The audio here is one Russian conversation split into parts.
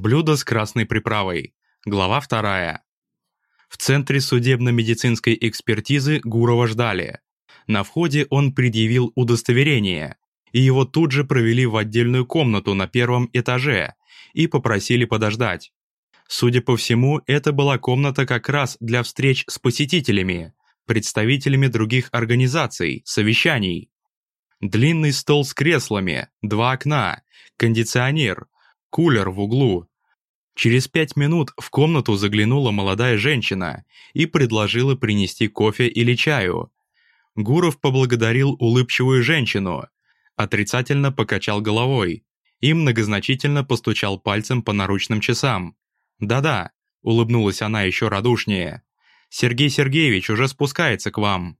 Блюдо с красной приправой. Глава вторая. В центре судебно-медицинской экспертизы Гурова ждали. На входе он предъявил удостоверение, и его тут же провели в отдельную комнату на первом этаже и попросили подождать. Судя по всему, это была комната как раз для встреч с посетителями, представителями других организаций, совещаний. Длинный стол с креслами, два окна, кондиционер, кулер в углу. Через пять минут в комнату заглянула молодая женщина и предложила принести кофе или чаю. Гуров поблагодарил улыбчивую женщину, отрицательно покачал головой и многозначительно постучал пальцем по наручным часам. «Да-да», — улыбнулась она еще радушнее, «Сергей Сергеевич уже спускается к вам».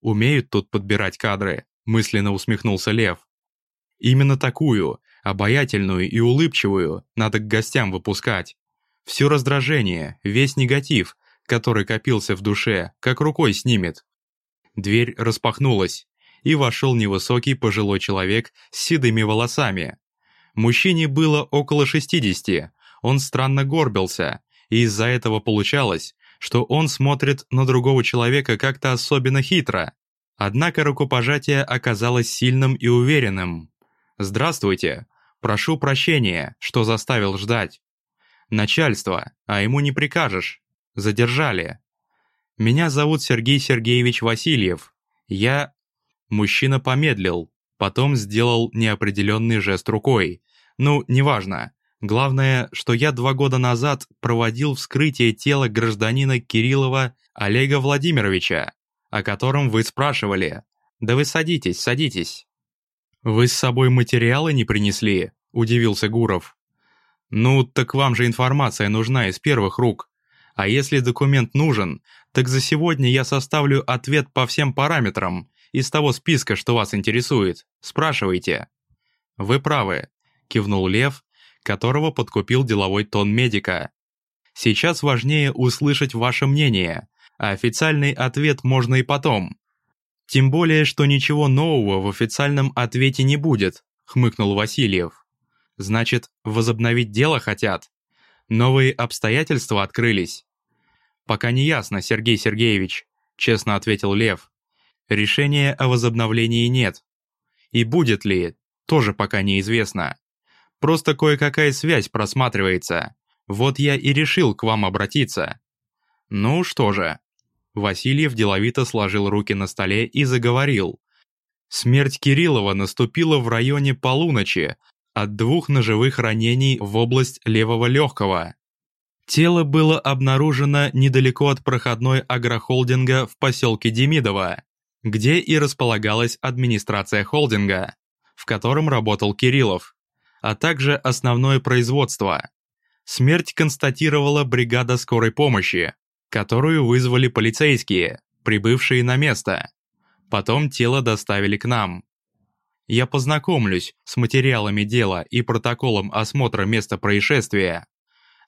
«Умеют тут подбирать кадры», — мысленно усмехнулся Лев. «Именно такую, обаятельную и улыбчивую, надо к гостям выпускать. Все раздражение, весь негатив, который копился в душе, как рукой снимет. Дверь распахнулась, и вошел невысокий пожилой человек с седыми волосами. Мужчине было около 60, он странно горбился, и из-за этого получалось, что он смотрит на другого человека как-то особенно хитро. Однако рукопожатие оказалось сильным и уверенным. «Здравствуйте. Прошу прощения, что заставил ждать. Начальство, а ему не прикажешь. Задержали. Меня зовут Сергей Сергеевич Васильев. Я...» Мужчина помедлил, потом сделал неопределенный жест рукой. «Ну, неважно. Главное, что я два года назад проводил вскрытие тела гражданина Кириллова Олега Владимировича, о котором вы спрашивали. Да вы садитесь, садитесь». «Вы с собой материалы не принесли?» – удивился Гуров. «Ну, так вам же информация нужна из первых рук. А если документ нужен, так за сегодня я составлю ответ по всем параметрам из того списка, что вас интересует. Спрашивайте». «Вы правы», – кивнул Лев, которого подкупил деловой тон медика. «Сейчас важнее услышать ваше мнение, а официальный ответ можно и потом. Тем более, что ничего нового в официальном ответе не будет», — хмыкнул Васильев. «Значит, возобновить дело хотят? Новые обстоятельства открылись?» «Пока не ясно, Сергей Сергеевич», — честно ответил Лев. «Решения о возобновлении нет. И будет ли, тоже пока неизвестно. Просто кое-какая связь просматривается. Вот я и решил к вам обратиться. Ну что же. Васильев деловито сложил руки на столе и заговорил. Смерть Кириллова наступила в районе полуночи от двух ножевых ранений в область левого легкого. Тело было обнаружено недалеко от проходной агрохолдинга в поселке Демидово, где и располагалась администрация холдинга, в котором работал Кириллов а также основное производство. Смерть констатировала бригада скорой помощи, которую вызвали полицейские, прибывшие на место. Потом тело доставили к нам. Я познакомлюсь с материалами дела и протоколом осмотра места происшествия.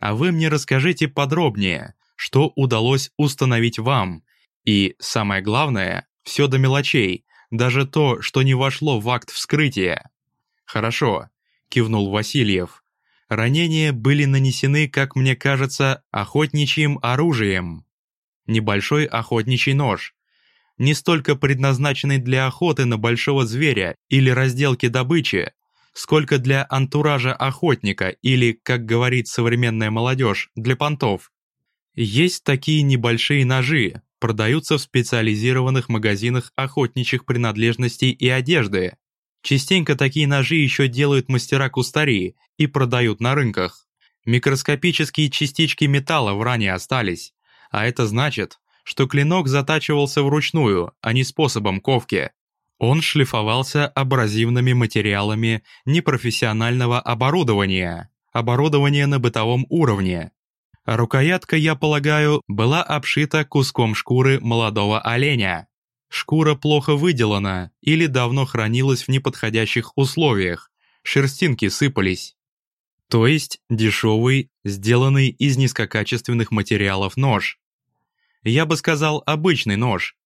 А вы мне расскажите подробнее, что удалось установить вам. И, самое главное, все до мелочей, даже то, что не вошло в акт вскрытия. Хорошо, кивнул Васильев. Ранения были нанесены, как мне кажется, охотничьим оружием. Небольшой охотничий нож. Не столько предназначенный для охоты на большого зверя или разделки добычи, сколько для антуража охотника или, как говорит современная молодежь, для понтов. Есть такие небольшие ножи, продаются в специализированных магазинах охотничьих принадлежностей и одежды. Частенько такие ножи еще делают мастера-кустари и продают на рынках. Микроскопические частички металла в ране остались, а это значит, что клинок затачивался вручную, а не способом ковки. Он шлифовался абразивными материалами непрофессионального оборудования, оборудования на бытовом уровне. Рукоятка, я полагаю, была обшита куском шкуры молодого оленя. Шкура плохо выделана или давно хранилась в неподходящих условиях, шерстинки сыпались. То есть дешевый, сделанный из низкокачественных материалов нож. Я бы сказал обычный нож.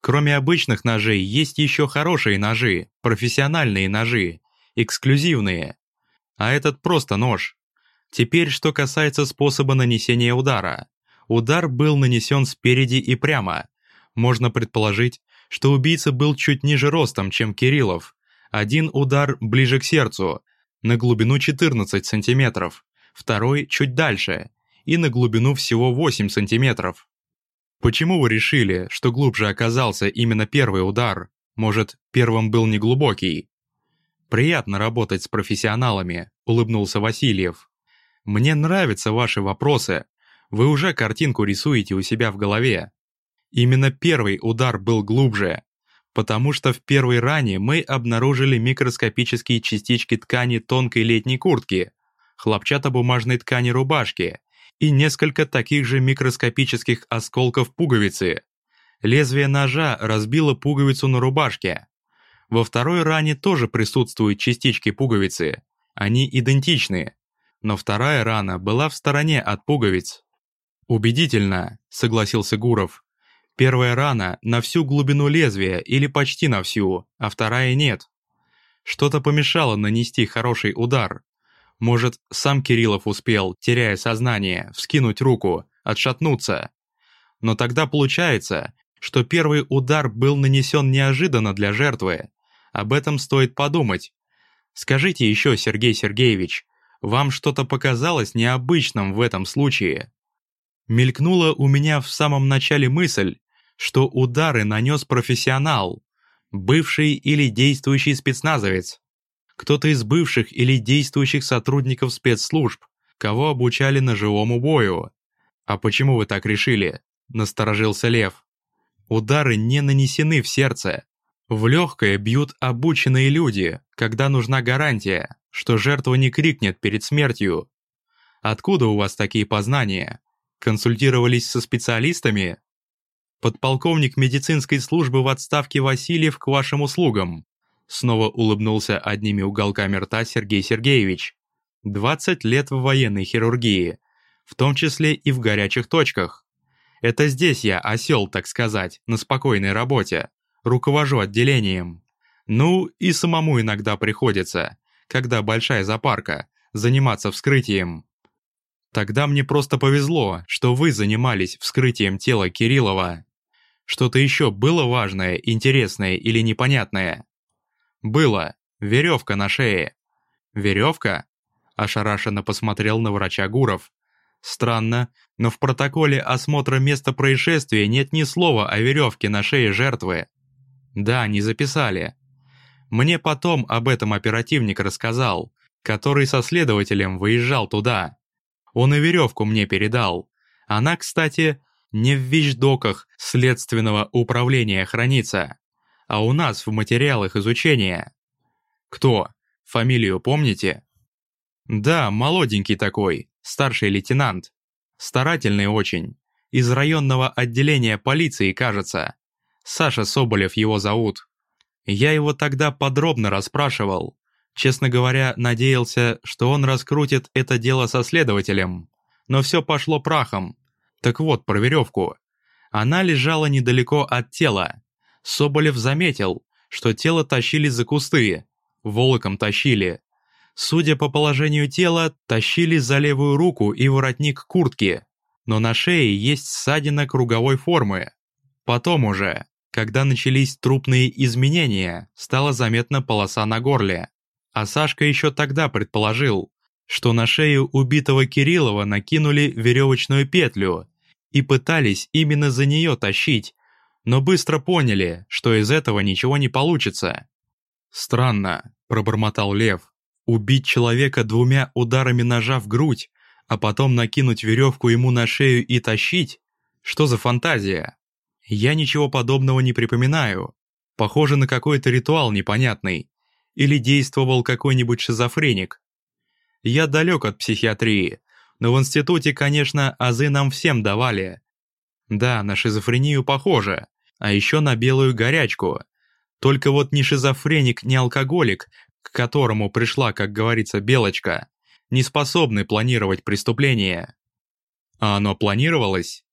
Кроме обычных ножей есть еще хорошие ножи, профессиональные ножи, эксклюзивные. А этот просто нож. Теперь, что касается способа нанесения удара. Удар был нанесен спереди и прямо. Можно предположить, что убийца был чуть ниже ростом, чем Кириллов. Один удар ближе к сердцу, на глубину 14 сантиметров, второй чуть дальше, и на глубину всего 8 сантиметров. Почему вы решили, что глубже оказался именно первый удар? Может, первым был неглубокий? Приятно работать с профессионалами, улыбнулся Васильев. Мне нравятся ваши вопросы. Вы уже картинку рисуете у себя в голове. Именно первый удар был глубже, потому что в первой ране мы обнаружили микроскопические частички ткани тонкой летней куртки, хлопчатобумажной ткани рубашки и несколько таких же микроскопических осколков пуговицы. Лезвие ножа разбило пуговицу на рубашке. Во второй ране тоже присутствуют частички пуговицы. Они идентичны. Но вторая рана была в стороне от пуговиц. «Убедительно», — согласился Гуров. «Первая рана на всю глубину лезвия или почти на всю, а вторая нет. Что-то помешало нанести хороший удар. Может, сам Кириллов успел, теряя сознание, вскинуть руку, отшатнуться. Но тогда получается, что первый удар был нанесен неожиданно для жертвы. Об этом стоит подумать. Скажите еще, Сергей Сергеевич, вам что-то показалось необычным в этом случае? Мелькнула у меня в самом начале мысль, что удары нанес профессионал, бывший или действующий спецназовец кто-то из бывших или действующих сотрудников спецслужб, кого обучали ножевому бою. «А почему вы так решили?» – насторожился Лев. «Удары не нанесены в сердце. В легкое бьют обученные люди, когда нужна гарантия, что жертва не крикнет перед смертью. Откуда у вас такие познания? Консультировались со специалистами?» «Подполковник медицинской службы в отставке Васильев к вашим услугам», Снова улыбнулся одними уголками рта Сергей Сергеевич. 20 лет в военной хирургии, в том числе и в горячих точках. Это здесь я осел, так сказать, на спокойной работе, руковожу отделением. Ну и самому иногда приходится, когда большая запарка, заниматься вскрытием. Тогда мне просто повезло, что вы занимались вскрытием тела Кириллова. Что-то еще было важное, интересное или непонятное? «Было. Веревка на шее». «Веревка?» – ошарашенно посмотрел на врача Гуров. «Странно, но в протоколе осмотра места происшествия нет ни слова о веревке на шее жертвы». «Да, не записали». Мне потом об этом оперативник рассказал, который со следователем выезжал туда. Он и веревку мне передал. Она, кстати, не в вещдоках следственного управления хранится а у нас в материалах изучения. Кто? Фамилию помните? Да, молоденький такой, старший лейтенант. Старательный очень. Из районного отделения полиции, кажется. Саша Соболев его зовут. Я его тогда подробно расспрашивал. Честно говоря, надеялся, что он раскрутит это дело со следователем. Но все пошло прахом. Так вот, про веревку. Она лежала недалеко от тела, Соболев заметил, что тело тащили за кусты, волоком тащили. Судя по положению тела, тащили за левую руку и воротник куртки, но на шее есть ссадина круговой формы. Потом уже, когда начались трупные изменения, стала заметна полоса на горле. А Сашка еще тогда предположил, что на шею убитого Кириллова накинули веревочную петлю и пытались именно за нее тащить, но быстро поняли, что из этого ничего не получится. «Странно», – пробормотал Лев, – «убить человека двумя ударами ножа в грудь, а потом накинуть веревку ему на шею и тащить? Что за фантазия? Я ничего подобного не припоминаю. Похоже на какой-то ритуал непонятный. Или действовал какой-нибудь шизофреник. Я далек от психиатрии, но в институте, конечно, азы нам всем давали. Да, на шизофрению похоже, а еще на белую горячку. Только вот ни шизофреник, ни алкоголик, к которому пришла, как говорится, белочка, не способны планировать преступление. А оно планировалось?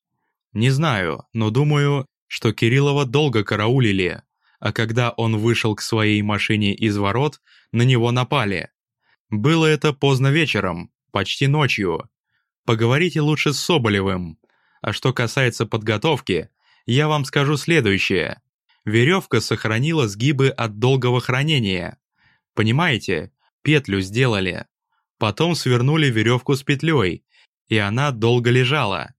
Не знаю, но думаю, что Кириллова долго караулили, а когда он вышел к своей машине из ворот, на него напали. Было это поздно вечером, почти ночью. Поговорите лучше с Соболевым. А что касается подготовки, я вам скажу следующее. Веревка сохранила сгибы от долгого хранения. Понимаете, петлю сделали. Потом свернули веревку с петлей, и она долго лежала.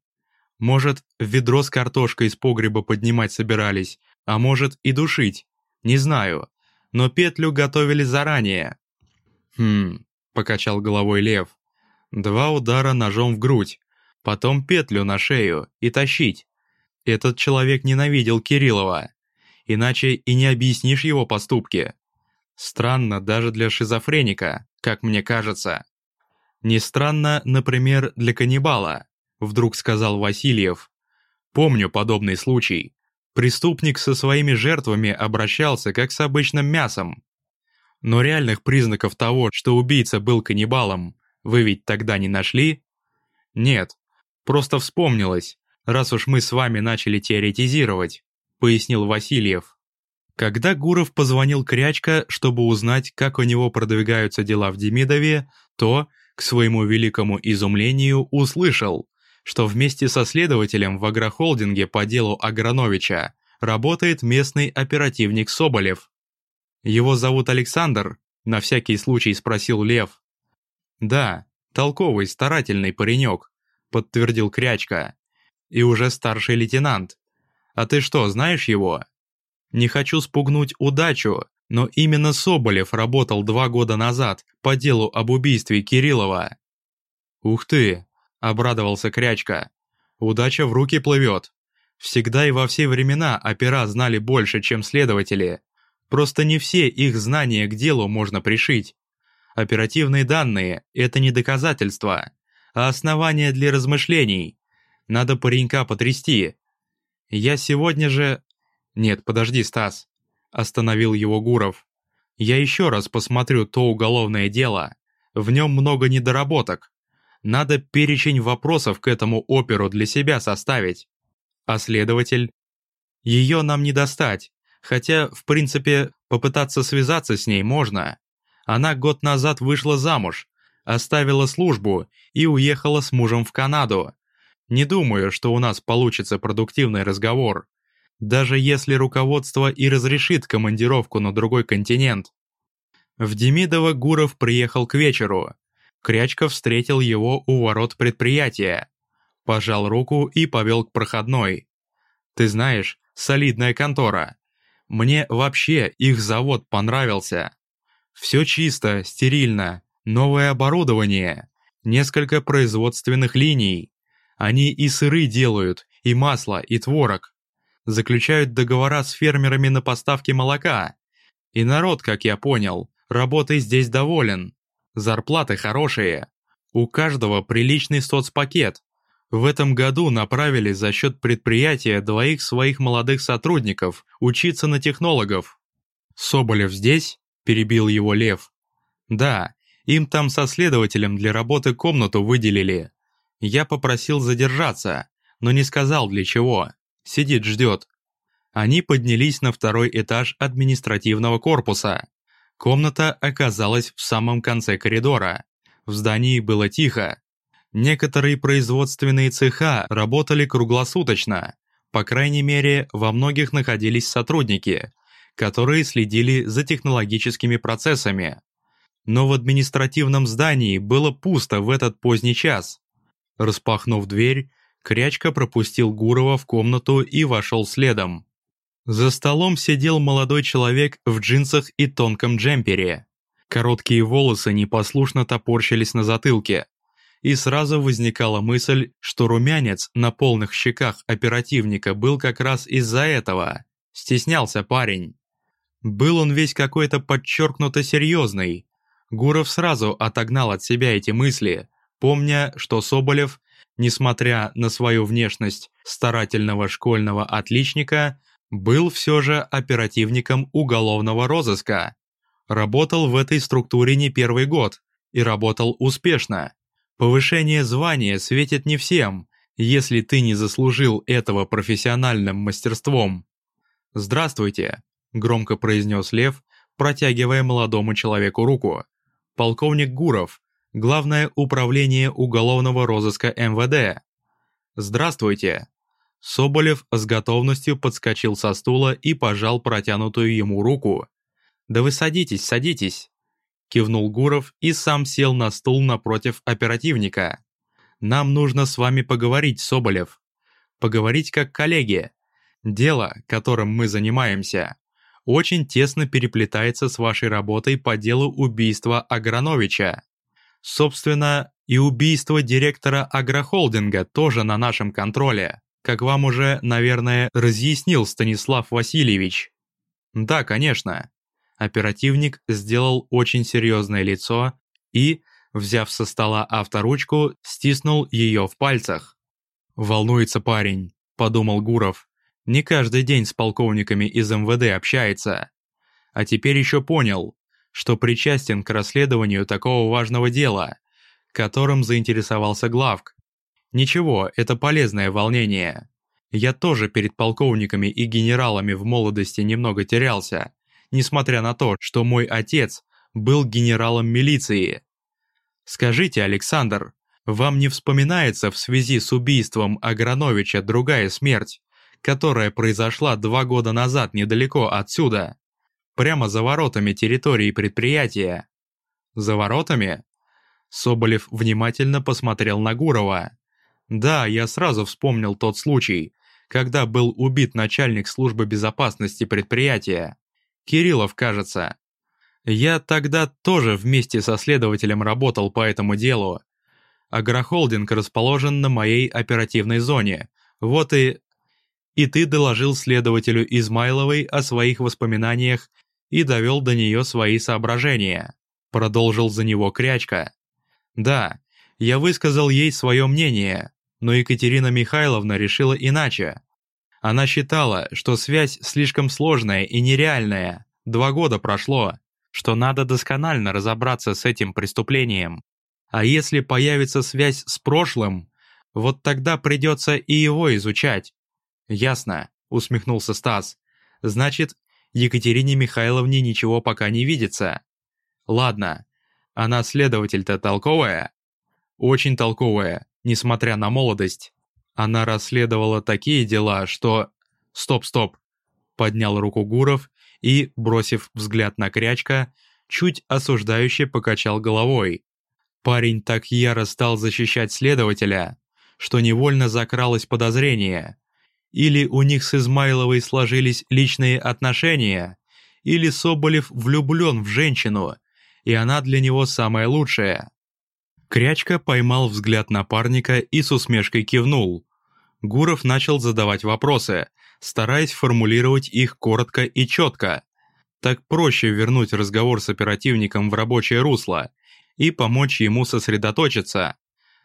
Может, ведро с картошкой из погреба поднимать собирались, а может и душить, не знаю. Но петлю готовили заранее. Хм, покачал головой лев. Два удара ножом в грудь, потом петлю на шею и тащить. Этот человек ненавидел Кириллова. Иначе и не объяснишь его поступки. Странно даже для шизофреника, как мне кажется. Не странно, например, для каннибала, вдруг сказал Васильев. Помню подобный случай. Преступник со своими жертвами обращался как с обычным мясом. Но реальных признаков того, что убийца был каннибалом, вы ведь тогда не нашли? Нет, просто вспомнилось, раз уж мы с вами начали теоретизировать, пояснил Васильев. Когда Гуров позвонил Крячка, чтобы узнать, как у него продвигаются дела в Демидове, то, к своему великому изумлению, услышал, что вместе со следователем в агрохолдинге по делу Аграновича работает местный оперативник Соболев. «Его зовут Александр?» – на всякий случай спросил Лев. «Да, толковый, старательный паренек», – подтвердил Крячка. «И уже старший лейтенант. А ты что, знаешь его?» «Не хочу спугнуть удачу, но именно Соболев работал два года назад по делу об убийстве Кириллова». «Ух ты!» – обрадовался Крячка. «Удача в руки плывет. Всегда и во все времена опера знали больше, чем следователи. Просто не все их знания к делу можно пришить. Оперативные данные – это не доказательства, а основания для размышлений. Надо паренька потрясти. Я сегодня же... Нет, подожди, Стас. Остановил его Гуров. Я еще раз посмотрю то уголовное дело. В нем много недоработок. Надо перечень вопросов к этому оперу для себя составить. А следователь? Ее нам не достать. Хотя, в принципе, попытаться связаться с ней можно. Она год назад вышла замуж, оставила службу и уехала с мужем в Канаду. Не думаю, что у нас получится продуктивный разговор. Даже если руководство и разрешит командировку на другой континент. В Демидово Гуров приехал к вечеру. Крячка встретил его у ворот предприятия. Пожал руку и повел к проходной. «Ты знаешь, солидная контора. Мне вообще их завод понравился. Все чисто, стерильно, новое оборудование, несколько производственных линий. Они и сыры делают, и масло, и творог. Заключают договора с фермерами на поставки молока. И народ, как я понял, работой здесь доволен. Зарплаты хорошие. У каждого приличный соцпакет. В этом году направили за счет предприятия двоих своих молодых сотрудников учиться на технологов. «Соболев здесь?» – перебил его Лев. «Да, им там со следователем для работы комнату выделили. Я попросил задержаться, но не сказал для чего. Сидит, ждет». Они поднялись на второй этаж административного корпуса. Комната оказалась в самом конце коридора. В здании было тихо, Некоторые производственные цеха работали круглосуточно, по крайней мере, во многих находились сотрудники, которые следили за технологическими процессами. Но в административном здании было пусто в этот поздний час. Распахнув дверь, Крячка пропустил Гурова в комнату и вошел следом. За столом сидел молодой человек в джинсах и тонком джемпере. Короткие волосы непослушно топорщились на затылке и сразу возникала мысль, что румянец на полных щеках оперативника был как раз из-за этого. Стеснялся парень. Был он весь какой-то подчеркнуто серьезный. Гуров сразу отогнал от себя эти мысли, помня, что Соболев, несмотря на свою внешность старательного школьного отличника, был все же оперативником уголовного розыска. Работал в этой структуре не первый год и работал успешно. Повышение звания светит не всем, если ты не заслужил этого профессиональным мастерством. «Здравствуйте», – громко произнес Лев, протягивая молодому человеку руку. «Полковник Гуров, Главное управление уголовного розыска МВД. Здравствуйте. Соболев с готовностью подскочил со стула и пожал протянутую ему руку. «Да вы садитесь, садитесь!» Кивнул Гуров и сам сел на стул напротив оперативника. «Нам нужно с вами поговорить, Соболев. Поговорить как коллеги. Дело, которым мы занимаемся, очень тесно переплетается с вашей работой по делу убийства Аграновича. Собственно, и убийство директора агрохолдинга тоже на нашем контроле как вам уже, наверное, разъяснил Станислав Васильевич. Да, конечно. Оперативник сделал очень серьезное лицо и, взяв со стола авторучку, стиснул ее в пальцах. «Волнуется парень», — подумал Гуров. «Не каждый день с полковниками из МВД общается. А теперь еще понял, что причастен к расследованию такого важного дела, которым заинтересовался Главк. Ничего, это полезное волнение. Я тоже перед полковниками и генералами в молодости немного терялся, несмотря на то, что мой отец был генералом милиции. Скажите, Александр, вам не вспоминается в связи с убийством Аграновича другая смерть, которая произошла два года назад недалеко отсюда? Прямо за воротами территории предприятия. За воротами? Соболев внимательно посмотрел на Гурова. Да, я сразу вспомнил тот случай, когда был убит начальник службы безопасности предприятия. Кириллов, кажется. Я тогда тоже вместе со следователем работал по этому делу. Агрохолдинг расположен на моей оперативной зоне. Вот и... И ты доложил следователю Измайловой о своих воспоминаниях и довел до нее свои соображения. Продолжил за него Крячка. Да, я высказал ей свое мнение, но Екатерина Михайловна решила иначе. Она считала, что связь слишком сложная и нереальная, два года прошло, что надо досконально разобраться с этим преступлением. А если появится связь с прошлым, вот тогда придется и его изучать. Ясно, усмехнулся Стас. Значит, Екатерине Михайловне ничего пока не видится. Ладно, она следователь-то толковая? Очень толковая, несмотря на молодость. Она расследовала такие дела, что... Стоп, стоп. Поднял руку Гуров и, бросив взгляд на Крячка, чуть осуждающе покачал головой. Парень так яро стал защищать следователя, что невольно закралось подозрение. Или у них с Измайловой сложились личные отношения, или Соболев влюблен в женщину, и она для него самая лучшая. Крячка поймал взгляд напарника и с усмешкой кивнул. Гуров начал задавать вопросы, стараясь формулировать их коротко и четко. Так проще вернуть разговор с оперативником в рабочее русло и помочь ему сосредоточиться.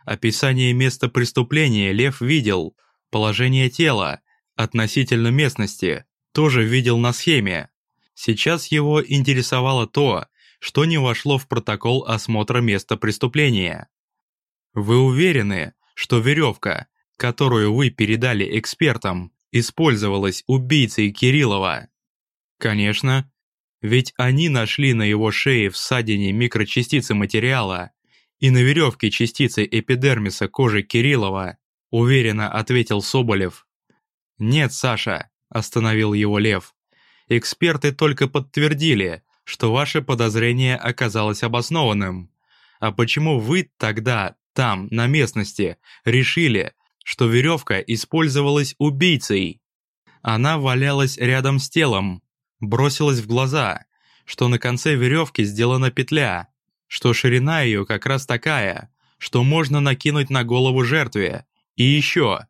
Описание места преступления Лев видел, положение тела, относительно местности, тоже видел на схеме. Сейчас его интересовало то, что не вошло в протокол осмотра места преступления. Вы уверены, что веревка, которую вы передали экспертам, использовалась убийцей Кириллова? Конечно, ведь они нашли на его шее в ссадине микрочастицы материала и на веревке частицы эпидермиса кожи Кириллова, уверенно ответил Соболев. Нет, Саша, остановил его Лев. Эксперты только подтвердили, что ваше подозрение оказалось обоснованным. А почему вы тогда, там, на местности, решили, что веревка использовалась убийцей? Она валялась рядом с телом, бросилась в глаза, что на конце веревки сделана петля, что ширина ее как раз такая, что можно накинуть на голову жертве. И еще,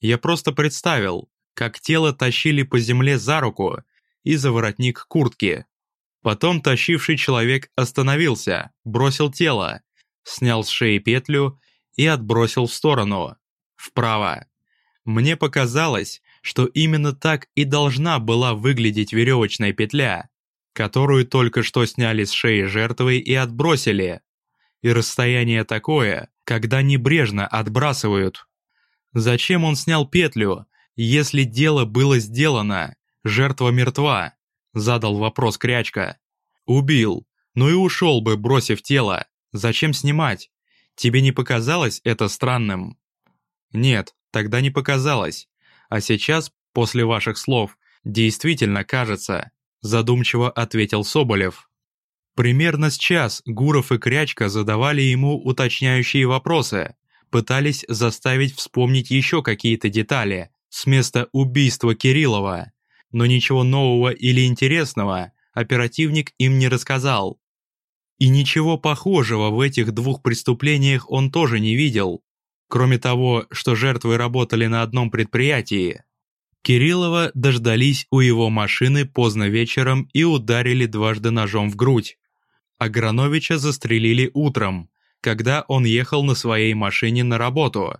я просто представил, как тело тащили по земле за руку и за воротник куртки. Потом тащивший человек остановился, бросил тело, снял с шеи петлю и отбросил в сторону, вправо. Мне показалось, что именно так и должна была выглядеть веревочная петля, которую только что сняли с шеи жертвы и отбросили. И расстояние такое, когда небрежно отбрасывают. Зачем он снял петлю, если дело было сделано, жертва мертва? Задал вопрос Крячка. Убил, ну и ушел бы, бросив тело. Зачем снимать? Тебе не показалось это странным? Нет, тогда не показалось. А сейчас, после ваших слов, действительно кажется, задумчиво ответил Соболев. Примерно с час Гуров и Крячка задавали ему уточняющие вопросы, пытались заставить вспомнить еще какие-то детали с места убийства Кириллова, но ничего нового или интересного оперативник им не рассказал. И ничего похожего в этих двух преступлениях он тоже не видел, кроме того, что жертвы работали на одном предприятии. Кириллова дождались у его машины поздно вечером и ударили дважды ножом в грудь. Аграновича застрелили утром, когда он ехал на своей машине на работу.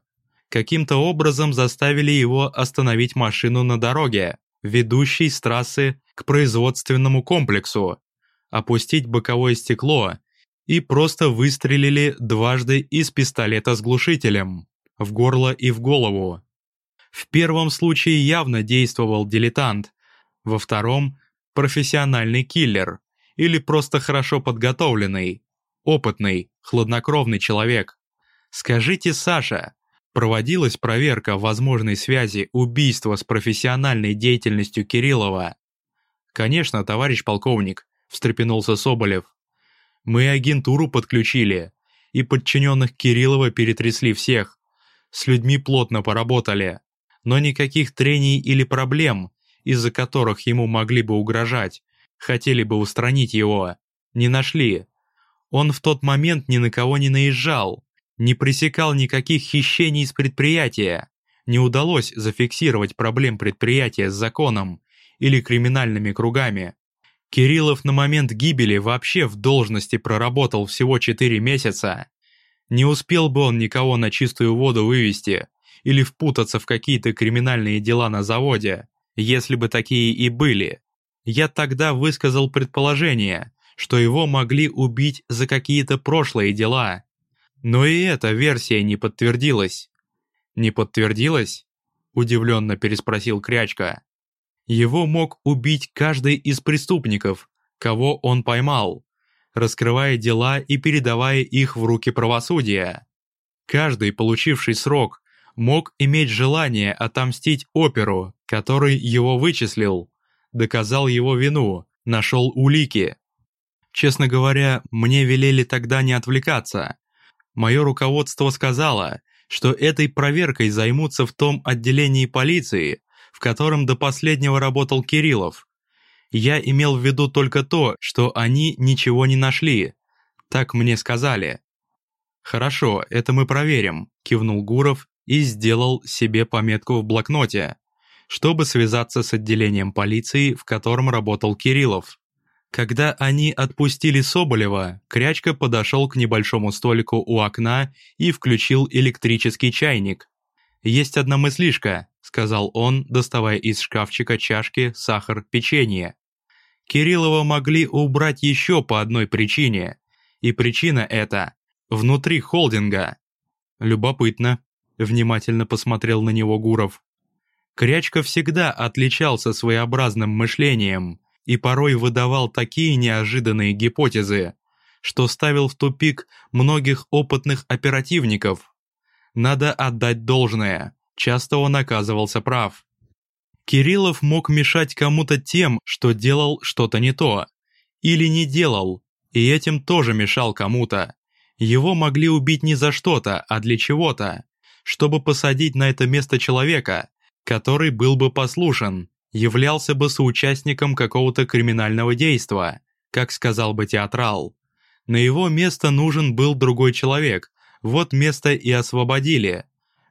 Каким-то образом заставили его остановить машину на дороге, ведущей с трассы к производственному комплексу, опустить боковое стекло и просто выстрелили дважды из пистолета с глушителем, в горло и в голову. В первом случае явно действовал дилетант, во втором – профессиональный киллер или просто хорошо подготовленный, опытный, хладнокровный человек. Скажите, Саша, проводилась проверка возможной связи убийства с профессиональной деятельностью Кириллова? Конечно, товарищ полковник, встрепенулся Соболев. Мы агентуру подключили, и подчиненных Кириллова перетрясли всех. С людьми плотно поработали. Но никаких трений или проблем, из-за которых ему могли бы угрожать, хотели бы устранить его, не нашли. Он в тот момент ни на кого не наезжал, не пресекал никаких хищений из предприятия, не удалось зафиксировать проблем предприятия с законом или криминальными кругами. Кириллов на момент гибели вообще в должности проработал всего 4 месяца. Не успел бы он никого на чистую воду вывести или впутаться в какие-то криминальные дела на заводе, если бы такие и были. Я тогда высказал предположение, что его могли убить за какие-то прошлые дела. Но и эта версия не подтвердилась. «Не подтвердилась?» – удивленно переспросил Крячка. «Его мог убить каждый из преступников, кого он поймал, раскрывая дела и передавая их в руки правосудия. Каждый, получивший срок, мог иметь желание отомстить оперу, который его вычислил, доказал его вину, нашел улики. Честно говоря, мне велели тогда не отвлекаться. Мое руководство сказало, что этой проверкой займутся в том отделении полиции, в котором до последнего работал Кириллов. Я имел в виду только то, что они ничего не нашли. Так мне сказали. «Хорошо, это мы проверим», – кивнул Гуров и сделал себе пометку в блокноте, чтобы связаться с отделением полиции, в котором работал Кириллов. Когда они отпустили Соболева, Крячка подошел к небольшому столику у окна и включил электрический чайник. «Есть одна мыслишка», — сказал он, доставая из шкафчика чашки, сахар, печенье. Кириллова могли убрать еще по одной причине. И причина эта — внутри холдинга. Любопытно, внимательно посмотрел на него Гуров. Крячка всегда отличался своеобразным мышлением и порой выдавал такие неожиданные гипотезы, что ставил в тупик многих опытных оперативников. Надо отдать должное, часто он оказывался прав. Кириллов мог мешать кому-то тем, что делал что-то не то, или не делал, и этим тоже мешал кому-то. Его могли убить не за что-то, а для чего-то, чтобы посадить на это место человека, который был бы послушен, являлся бы соучастником какого-то криминального действа, как сказал бы театрал. На его место нужен был другой человек, вот место и освободили.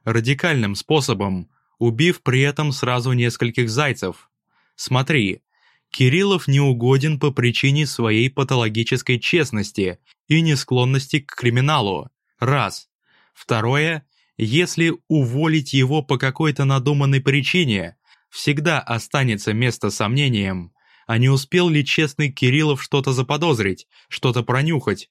Радикальным способом, убив при этом сразу нескольких зайцев. Смотри, Кириллов не угоден по причине своей патологической честности и несклонности к криминалу. Раз. Второе, если уволить его по какой-то надуманной причине, всегда останется место сомнениям, а не успел ли честный Кириллов что-то заподозрить, что-то пронюхать.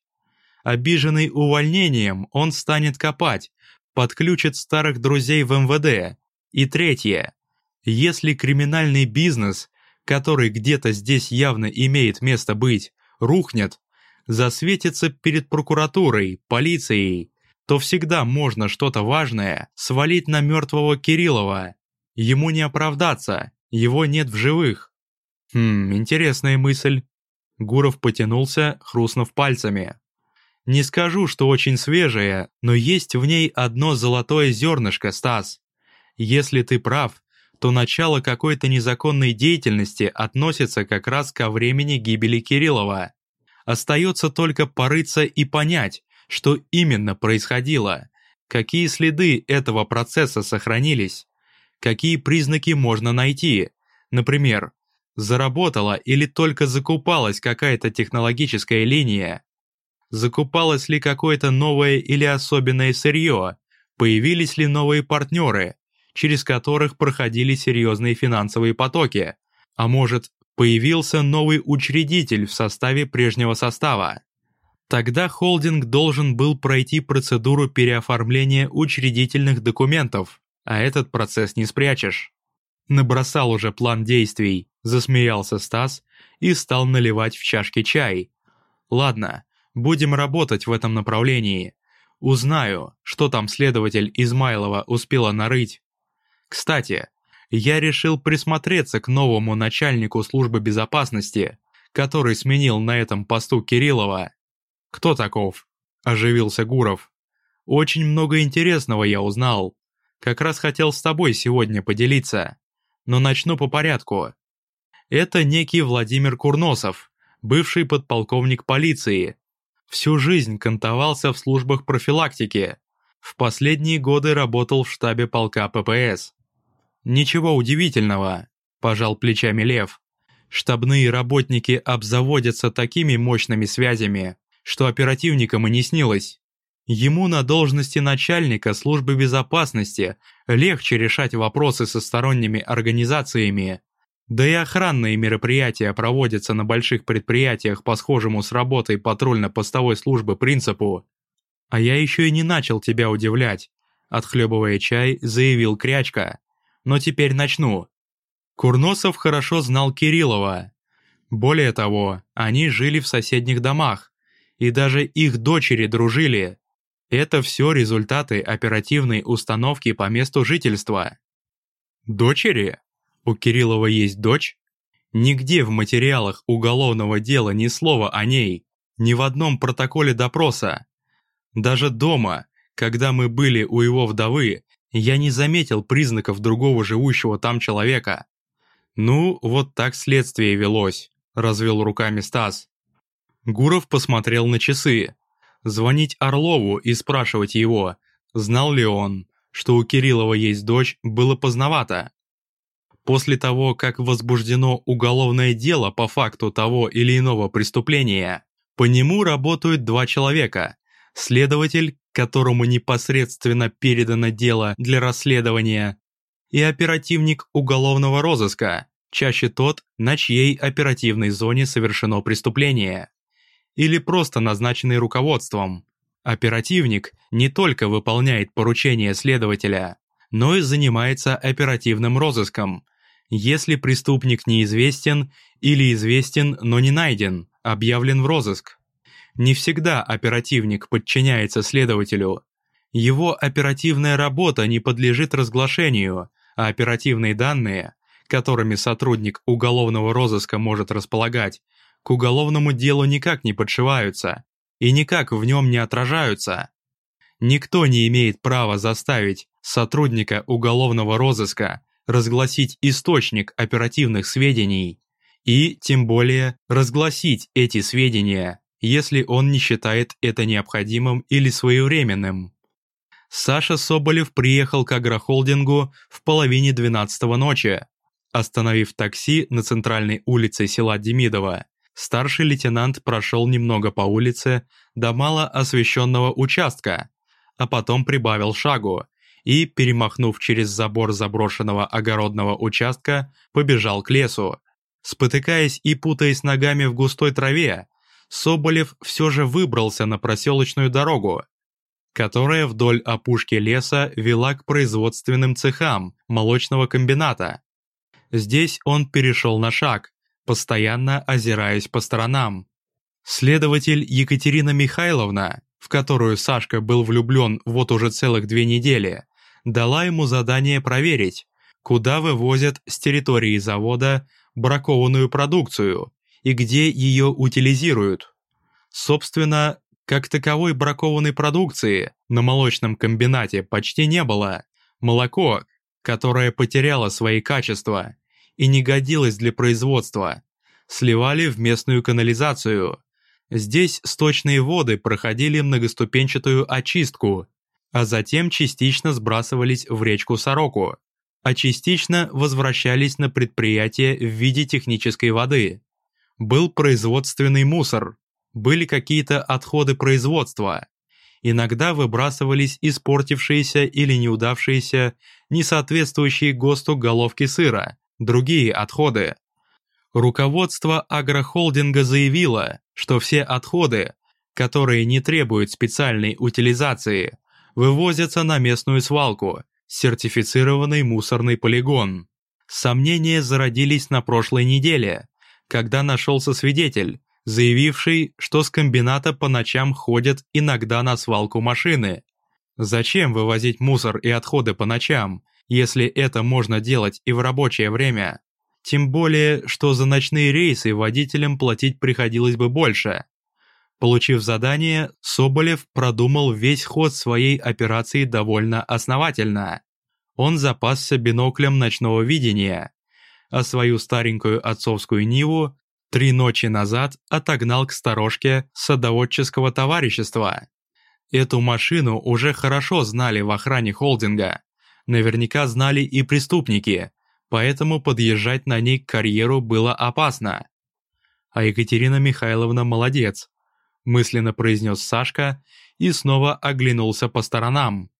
Обиженный увольнением, он станет копать, подключит старых друзей в МВД. И третье. Если криминальный бизнес, который где-то здесь явно имеет место быть, рухнет, засветится перед прокуратурой, полицией, то всегда можно что-то важное свалить на мертвого Кириллова. Ему не оправдаться, его нет в живых. Хм, интересная мысль. Гуров потянулся, хрустнув пальцами. Не скажу, что очень свежая, но есть в ней одно золотое зернышко, Стас. Если ты прав, то начало какой-то незаконной деятельности относится как раз ко времени гибели Кириллова. Остается только порыться и понять, что именно происходило, какие следы этого процесса сохранились, какие признаки можно найти. Например, заработала или только закупалась какая-то технологическая линия, закупалось ли какое-то новое или особенное сырье, появились ли новые партнеры, через которых проходили серьезные финансовые потоки, а может, появился новый учредитель в составе прежнего состава. Тогда холдинг должен был пройти процедуру переоформления учредительных документов, а этот процесс не спрячешь. Набросал уже план действий, засмеялся Стас и стал наливать в чашки чай. Ладно, будем работать в этом направлении. Узнаю, что там следователь Измайлова успела нарыть. Кстати, я решил присмотреться к новому начальнику службы безопасности, который сменил на этом посту Кириллова. «Кто таков?» – оживился Гуров. «Очень много интересного я узнал. Как раз хотел с тобой сегодня поделиться. Но начну по порядку. Это некий Владимир Курносов, бывший подполковник полиции. Всю жизнь кантовался в службах профилактики. В последние годы работал в штабе полка ППС. «Ничего удивительного», – пожал плечами Лев. «Штабные работники обзаводятся такими мощными связями, что оперативникам и не снилось. Ему на должности начальника службы безопасности легче решать вопросы со сторонними организациями. Да и охранные мероприятия проводятся на больших предприятиях по схожему с работой патрульно-постовой службы принципу. А я еще и не начал тебя удивлять, отхлебывая чай, заявил Крячка но теперь начну. Курносов хорошо знал Кириллова. Более того, они жили в соседних домах, и даже их дочери дружили. Это все результаты оперативной установки по месту жительства. Дочери? У Кириллова есть дочь? Нигде в материалах уголовного дела ни слова о ней, ни в одном протоколе допроса. Даже дома, когда мы были у его вдовы, я не заметил признаков другого живущего там человека. Ну, вот так следствие велось, развел руками Стас. Гуров посмотрел на часы. Звонить Орлову и спрашивать его, знал ли он, что у Кириллова есть дочь, было поздновато. После того, как возбуждено уголовное дело по факту того или иного преступления, по нему работают два человека – следователь которому непосредственно передано дело для расследования, и оперативник уголовного розыска, чаще тот, на чьей оперативной зоне совершено преступление, или просто назначенный руководством. Оперативник не только выполняет поручения следователя, но и занимается оперативным розыском. Если преступник неизвестен или известен, но не найден, объявлен в розыск. Не всегда оперативник подчиняется следователю. Его оперативная работа не подлежит разглашению, а оперативные данные, которыми сотрудник уголовного розыска может располагать, к уголовному делу никак не подшиваются и никак в нем не отражаются. Никто не имеет права заставить сотрудника уголовного розыска разгласить источник оперативных сведений и, тем более, разгласить эти сведения если он не считает это необходимым или своевременным. Саша Соболев приехал к агрохолдингу в половине 12 ночи. Остановив такси на центральной улице села Демидово, старший лейтенант прошел немного по улице до мало освещенного участка, а потом прибавил шагу и, перемахнув через забор заброшенного огородного участка, побежал к лесу. Спотыкаясь и путаясь ногами в густой траве, Соболев все же выбрался на проселочную дорогу, которая вдоль опушки леса вела к производственным цехам молочного комбината. Здесь он перешел на шаг, постоянно озираясь по сторонам. Следователь Екатерина Михайловна, в которую Сашка был влюблен вот уже целых две недели, дала ему задание проверить, куда вывозят с территории завода бракованную продукцию и где ее утилизируют. Собственно, как таковой бракованной продукции на молочном комбинате почти не было. Молоко, которое потеряло свои качества и не годилось для производства, сливали в местную канализацию. Здесь сточные воды проходили многоступенчатую очистку, а затем частично сбрасывались в речку Сороку, а частично возвращались на предприятие в виде технической воды. Был производственный мусор, были какие-то отходы производства. Иногда выбрасывались испортившиеся или неудавшиеся, несоответствующие ГОСТу головки сыра, другие отходы. Руководство агрохолдинга заявило, что все отходы, которые не требуют специальной утилизации, вывозятся на местную свалку, сертифицированный мусорный полигон. Сомнения зародились на прошлой неделе, когда нашелся свидетель, заявивший, что с комбината по ночам ходят иногда на свалку машины. Зачем вывозить мусор и отходы по ночам, если это можно делать и в рабочее время? Тем более, что за ночные рейсы водителям платить приходилось бы больше. Получив задание, Соболев продумал весь ход своей операции довольно основательно. Он запасся биноклем ночного видения, а свою старенькую отцовскую Ниву три ночи назад отогнал к сторожке садоводческого товарищества. Эту машину уже хорошо знали в охране холдинга. Наверняка знали и преступники, поэтому подъезжать на ней к карьеру было опасно. А Екатерина Михайловна молодец, мысленно произнес Сашка и снова оглянулся по сторонам.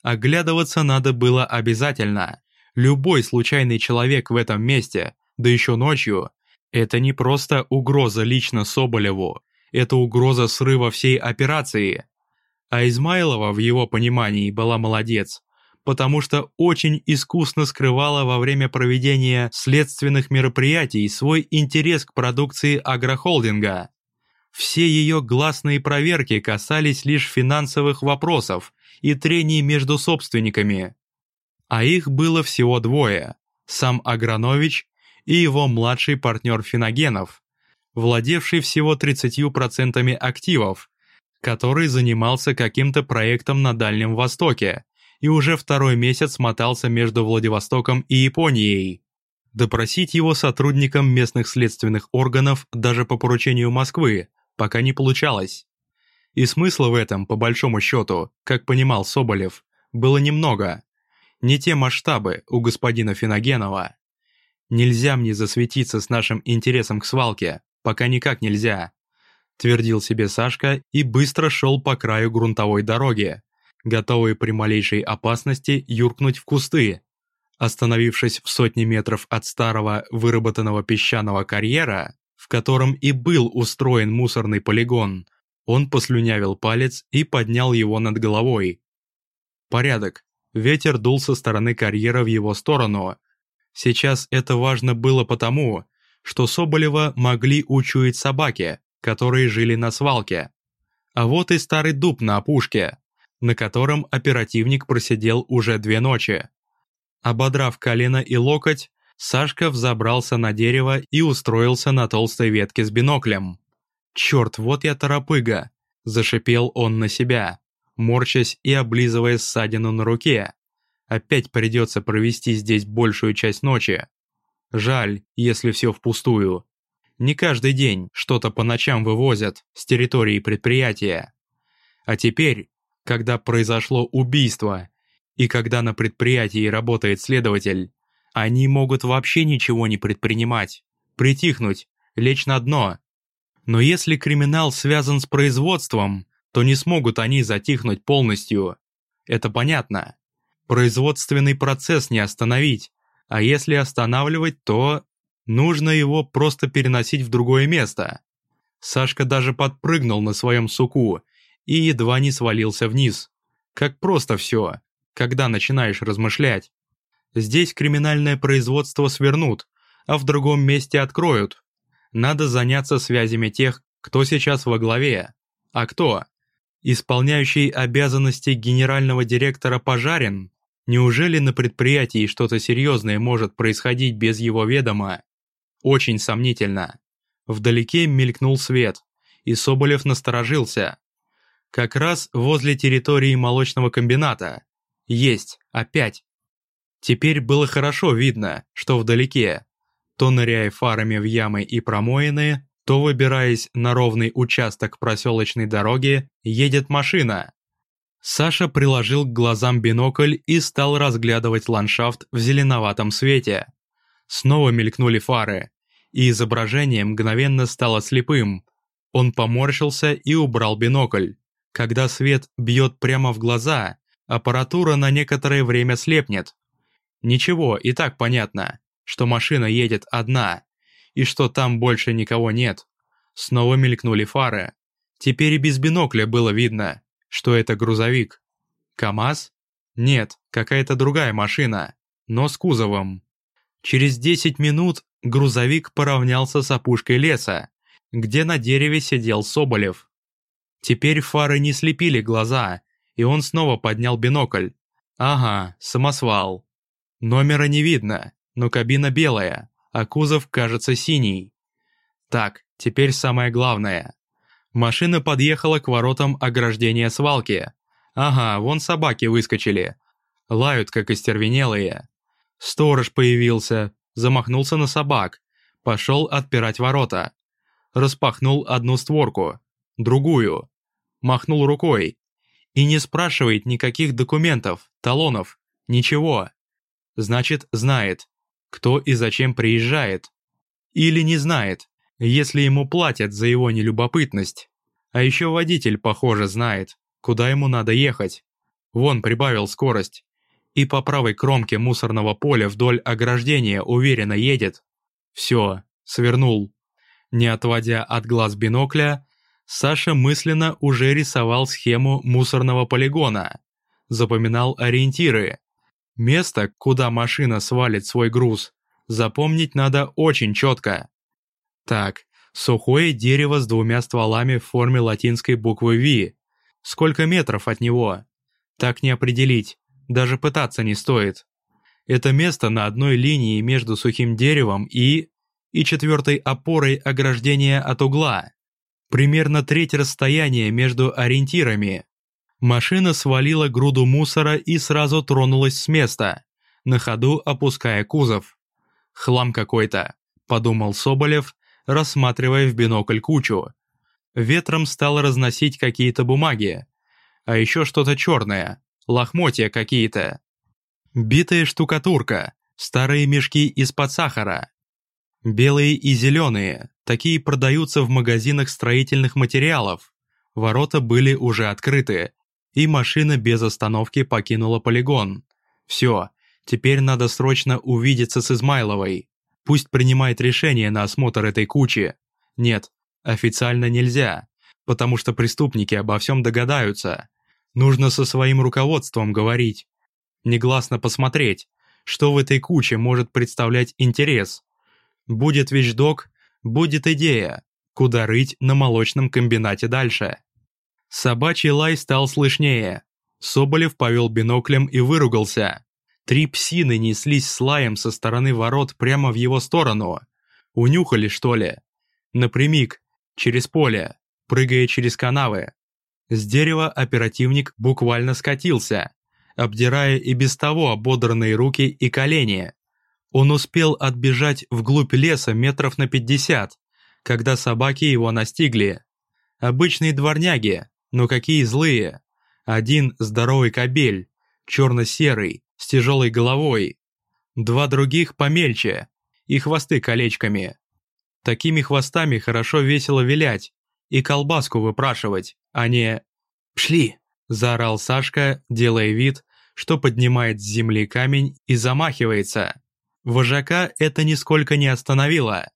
Оглядываться надо было обязательно. Любой случайный человек в этом месте, да еще ночью, это не просто угроза лично Соболеву, это угроза срыва всей операции. А Измайлова в его понимании была молодец, потому что очень искусно скрывала во время проведения следственных мероприятий свой интерес к продукции агрохолдинга. Все ее гласные проверки касались лишь финансовых вопросов и трений между собственниками. А их было всего двое – сам Агранович и его младший партнер Финогенов, владевший всего 30% активов, который занимался каким-то проектом на Дальнем Востоке и уже второй месяц мотался между Владивостоком и Японией. Допросить его сотрудникам местных следственных органов даже по поручению Москвы пока не получалось. И смысла в этом, по большому счету, как понимал Соболев, было немного. Не те масштабы у господина Финогенова. «Нельзя мне засветиться с нашим интересом к свалке, пока никак нельзя», твердил себе Сашка и быстро шел по краю грунтовой дороги, готовый при малейшей опасности юркнуть в кусты. Остановившись в сотни метров от старого выработанного песчаного карьера, в котором и был устроен мусорный полигон, он послюнявил палец и поднял его над головой. Порядок. Ветер дул со стороны карьера в его сторону, Сейчас это важно было потому, что Соболева могли учуять собаки, которые жили на свалке. А вот и старый дуб на опушке, на котором оперативник просидел уже две ночи. Ободрав колено и локоть, Сашка взобрался на дерево и устроился на толстой ветке с биноклем. «Черт, вот я торопыга!» – зашипел он на себя, морчась и облизывая ссадину на руке. Опять придется провести здесь большую часть ночи. Жаль, если все впустую. Не каждый день что-то по ночам вывозят с территории предприятия. А теперь, когда произошло убийство, и когда на предприятии работает следователь, они могут вообще ничего не предпринимать, притихнуть, лечь на дно. Но если криминал связан с производством, то не смогут они затихнуть полностью. Это понятно. Производственный процесс не остановить, а если останавливать, то нужно его просто переносить в другое место. Сашка даже подпрыгнул на своем суку и едва не свалился вниз. Как просто все, когда начинаешь размышлять. Здесь криминальное производство свернут, а в другом месте откроют. Надо заняться связями тех, кто сейчас во главе. А кто? Исполняющий обязанности генерального директора Пожарин? Неужели на предприятии что-то серьезное может происходить без его ведома? Очень сомнительно. Вдалеке мелькнул свет, и Соболев насторожился. Как раз возле территории молочного комбината. Есть, опять. Теперь было хорошо видно, что вдалеке, то ныряя фарами в ямы и промоины, то выбираясь на ровный участок проселочной дороги, едет машина. Саша приложил к глазам бинокль и стал разглядывать ландшафт в зеленоватом свете. Снова мелькнули фары, и изображение мгновенно стало слепым. Он поморщился и убрал бинокль. Когда свет бьет прямо в глаза, аппаратура на некоторое время слепнет. Ничего, и так понятно, что машина едет одна, и что там больше никого нет. Снова мелькнули фары. Теперь и без бинокля было видно, что это грузовик. КамАЗ? Нет, какая-то другая машина, но с кузовом. Через 10 минут грузовик поравнялся с опушкой леса, где на дереве сидел Соболев. Теперь фары не слепили глаза, и он снова поднял бинокль. Ага, самосвал. Номера не видно, но кабина белая, а кузов кажется синий. Так, теперь самое главное. Машина подъехала к воротам ограждения свалки. Ага, вон собаки выскочили. Лают, как остервенелые. Сторож появился, замахнулся на собак, пошел отпирать ворота. Распахнул одну створку, другую. Махнул рукой. И не спрашивает никаких документов, талонов, ничего значит знает, кто и зачем приезжает. Или не знает, если ему платят за его нелюбопытность. А еще водитель, похоже, знает, куда ему надо ехать. Вон прибавил скорость. И по правой кромке мусорного поля вдоль ограждения уверенно едет. Все, свернул. Не отводя от глаз бинокля, Саша мысленно уже рисовал схему мусорного полигона. Запоминал ориентиры, Место, куда машина свалит свой груз, запомнить надо очень четко. Так, сухое дерево с двумя стволами в форме латинской буквы V. Сколько метров от него? Так не определить, даже пытаться не стоит. Это место на одной линии между сухим деревом и... и четвертой опорой ограждения от угла. Примерно треть расстояния между ориентирами. Машина свалила груду мусора и сразу тронулась с места, на ходу опуская кузов. «Хлам какой-то», — подумал Соболев, рассматривая в бинокль кучу. Ветром стало разносить какие-то бумаги. А еще что-то черное, лохмотья какие-то. Битая штукатурка, старые мешки из-под сахара. Белые и зеленые, такие продаются в магазинах строительных материалов. Ворота были уже открыты, и машина без остановки покинула полигон. Все, теперь надо срочно увидеться с Измайловой. Пусть принимает решение на осмотр этой кучи. Нет, официально нельзя, потому что преступники обо всем догадаются. Нужно со своим руководством говорить. Негласно посмотреть, что в этой куче может представлять интерес. Будет вещдок, будет идея, куда рыть на молочном комбинате дальше. Собачий лай стал слышнее. Соболев повел биноклем и выругался. Три псины неслись с лаем со стороны ворот прямо в его сторону. Унюхали, что ли? Напрямик, через поле, прыгая через канавы. С дерева оперативник буквально скатился, обдирая и без того ободранные руки и колени. Он успел отбежать вглубь леса метров на пятьдесят, когда собаки его настигли. Обычные дворняги, но какие злые! Один здоровый кобель, черно-серый, с тяжелой головой. Два других помельче, и хвосты колечками. Такими хвостами хорошо весело вилять и колбаску выпрашивать, а не... «Пшли!» – заорал Сашка, делая вид, что поднимает с земли камень и замахивается. Вожака это нисколько не остановило.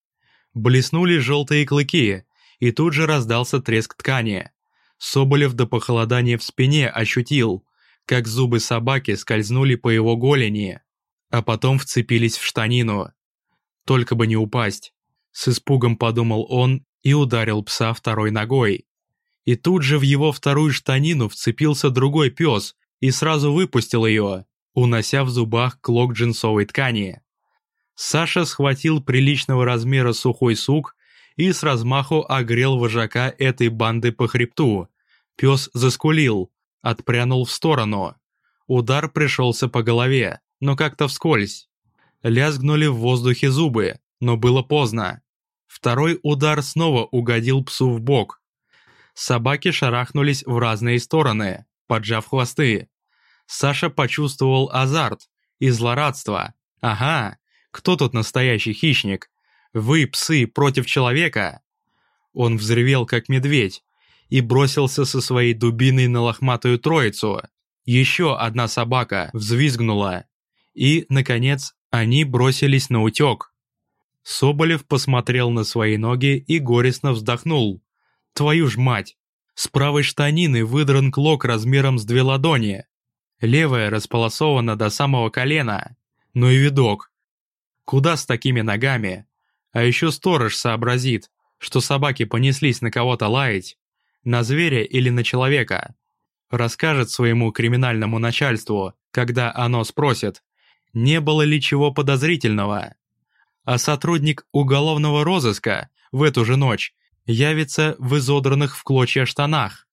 Блеснули желтые клыки, и тут же раздался треск ткани. Соболев до похолодания в спине ощутил, как зубы собаки скользнули по его голени, а потом вцепились в штанину. Только бы не упасть. С испугом подумал он и ударил пса второй ногой. И тут же в его вторую штанину вцепился другой пес и сразу выпустил ее, унося в зубах клок джинсовой ткани. Саша схватил приличного размера сухой сук и с размаху огрел вожака этой банды по хребту. Пес заскулил, отпрянул в сторону. Удар пришелся по голове, но как-то вскользь. Лязгнули в воздухе зубы, но было поздно. Второй удар снова угодил псу в бок. Собаки шарахнулись в разные стороны, поджав хвосты. Саша почувствовал азарт и злорадство. Ага, кто тут настоящий хищник? Вы, псы, против человека? Он взревел, как медведь, и бросился со своей дубиной на лохматую троицу. Еще одна собака взвизгнула. И, наконец, они бросились на утек. Соболев посмотрел на свои ноги и горестно вздохнул. «Твою ж мать! С правой штанины выдран клок размером с две ладони. Левая располосована до самого колена. Ну и видок. Куда с такими ногами? А еще сторож сообразит, что собаки понеслись на кого-то лаять. На зверя или на человека. Расскажет своему криминальному начальству, когда оно спросит, не было ли чего подозрительного. А сотрудник уголовного розыска в эту же ночь явится в изодранных в клочья штанах.